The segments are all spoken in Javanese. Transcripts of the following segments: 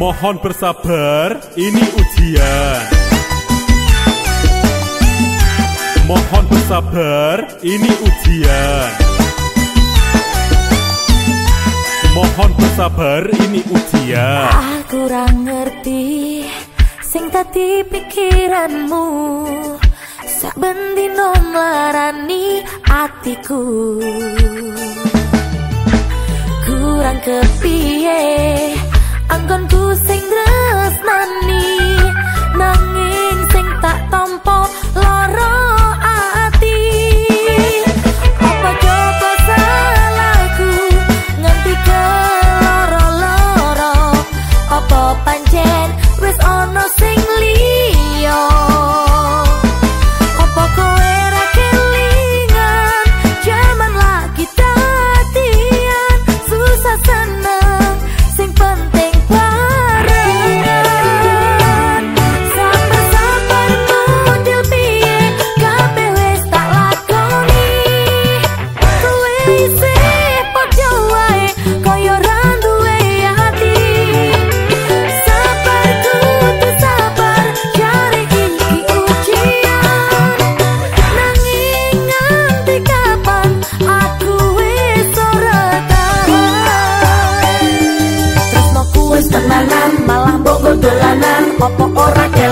Mohon bersabar, ini ujian. Mohon bersabar, ini ujian. Mohon bersabar, ini ujian. Aku kurang ngerti sing tadi pikiranmu. Sak bendino melarani atiku. Kurang kepiye anggonku sing tresnani nanging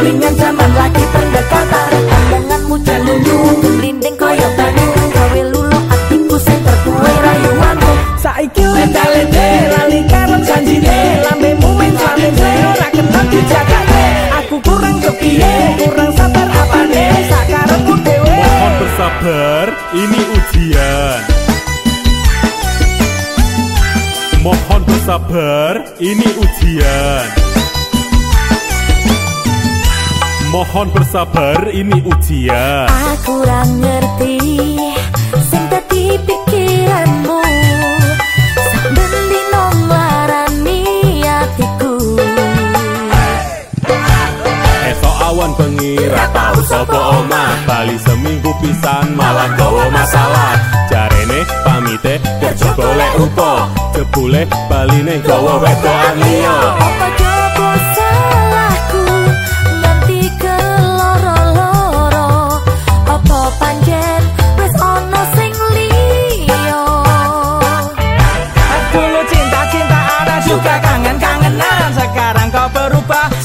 kelingan zaman lagi pendekatan. Omonganmu jalunyu gelinding koyo banyu gawe lulu atiku sing terkuwe rayuanmu. Saiki lende-lende lali karo janjine. Lambemu men lambene ora kenal dijakake aku kurang kepiye kurang sabar apane? Sakarepku dhewe. Mohon bersabar, ini ujian. Mohon bersabar, ini ujian. Mohon bersabar, ini ujian. Aku ora ngerti sing dadi pikiranmu. Sambil Esok awan bengi ra tau sapa omah. Bali seminggu pisan malah gawa masalah. Jarene pamite kerja golek upo Jebule baline gawa wedokan liya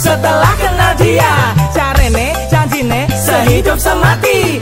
setelah kenal dia. Carene, janjine, sehidup semati